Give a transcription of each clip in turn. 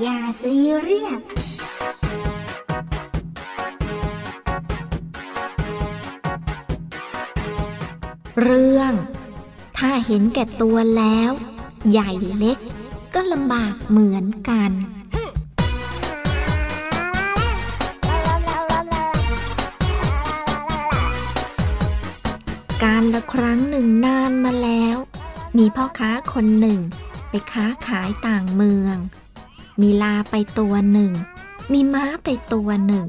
อย่าซีเรียสเรื่อง ถ้าเห็นแก่ตัวแล้ว ใหญ่เล็ก ก็ลำบากเหมือนกัน การละครั้งหนึ่งนานมาแล้ว มีพ่อค้าคนหนึ่ง ไปค้าขายต่างเมือง มีลาไปตัวหนึ่ง มีม้าไปตัวหนึ่ง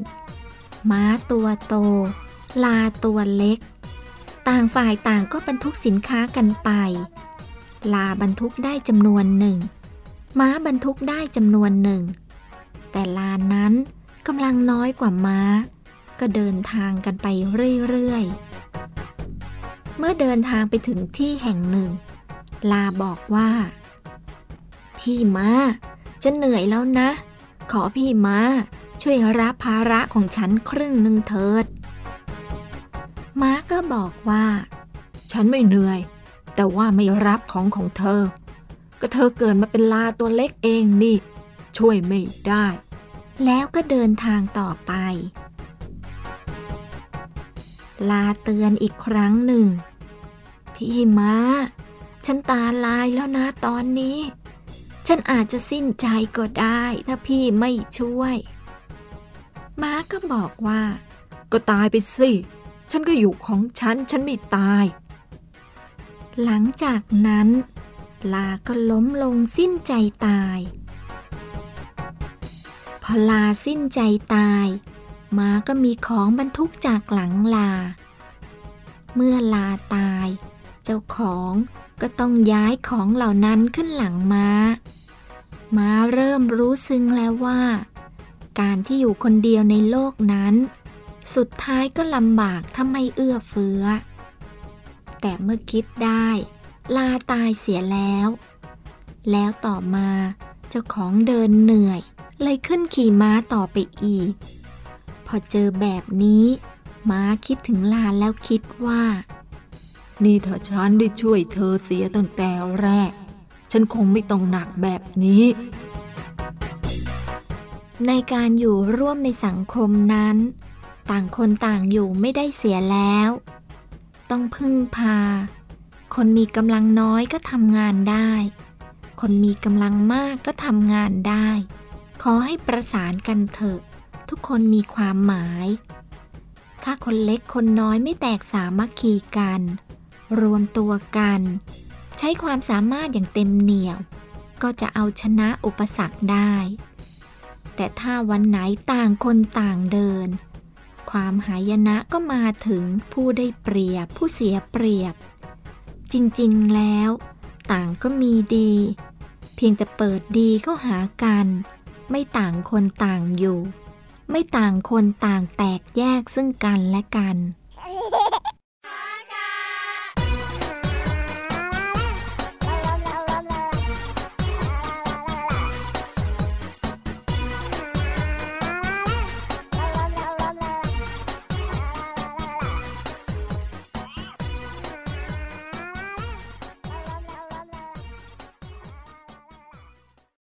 ม้าตัวโต ลาตัวเล็ก ต่างฝ่ายต่างก็บรรทุกสินค้ากันไป ลาบรรทุกได้จำนวนหนึ่ง ม้าบรรทุกได้จำนวนหนึ่ง แต่ลานั้นกำลังน้อยกว่าม้า ก็เดินทางกันไปเรื่อยๆ เมื่อเดินทางไปถึงที่แห่งหนึ่ง ลาบอกว่า พี่ม้า จะเหนื่อยแล้วนะ ขอพี่ม้าช่วยรับภาระของฉันครึ่งหนึ่งเถิด ม้าก็บอกว่า ฉันไม่เหนื่อย แต่ว่าไม่รับของของเธอ ก็เธอเกิดมาเป็นลาตัวเล็กเองนี่ ช่วยไม่ได้ แล้วก็เดินทางต่อไป ลาเตือนอีกครั้งหนึ่ง พี่ม้า ฉันตาลายแล้วนะตอนนี้ ฉันอาจจะสิ้นใจก็ได้ ถ้าพี่ไม่ช่วย ม้าก็บอกว่า ก็ตายไปสิ ฉันก็อยู่ของฉัน ฉันไม่ตาย หลังจากนั้นลาก็ล้มลงสิ้นใจตาย พอลาสิ้นใจตาย ม้าก็มีของบรรทุกจากหลังลา เมื่อลาตาย เจ้าของ ก็ต้องย้ายของเหล่านั้นขึ้นหลังม้า ม้าเริ่มรู้ซึ้งแล้วว่า การที่อยู่คนเดียวในโลกนั้น สุดท้ายก็ลำบากถ้าไม่เอื้อเฟื้อ แต่เมื่อคิดได้ลาตายเสียแล้ว แล้วต่อมาเจ้าของเดินเหนื่อย เลยขึ้นขี่ม้าต่อไปอีก พอเจอแบบนี้ ม้าคิดถึงลาแล้วคิดว่า นี่ถ้าฉันได้ช่วยเธอเสียตั้งแต่แรก ฉันคงไม่ต้องหนักแบบนี้ ในการอยู่ร่วมในสังคมนั้น ต่างคนต่างอยู่ไม่ได้เสียแล้ว ต้องพึ่งพา คนมีกำลังน้อยก็ทำงานได้ คนมีกำลังมากก็ทำงานได้ ขอให้ประสานกันเถอะ ทุกคนมีความหมาย ถ้าคนเล็กคนน้อยไม่แตกสามัคคีกัน รวมตัวกัน ใช้ความสามารถอย่างเต็มเหนี่ยว ก็จะเอาชนะอุปสรรคได้ แต่ถ้าวันไหนต่างคนต่างเดิน ความหายนะก็มาถึงผู้ได้เปรียบผู้เสียเปรียบ จริงๆแล้ว ต่างก็มีดี เพียงแต่เปิดดีเข้าหากัน ไม่ต่างคนต่างอยู่ ไม่ต่างคนต่างแตกแยกซึ่งกันและกัน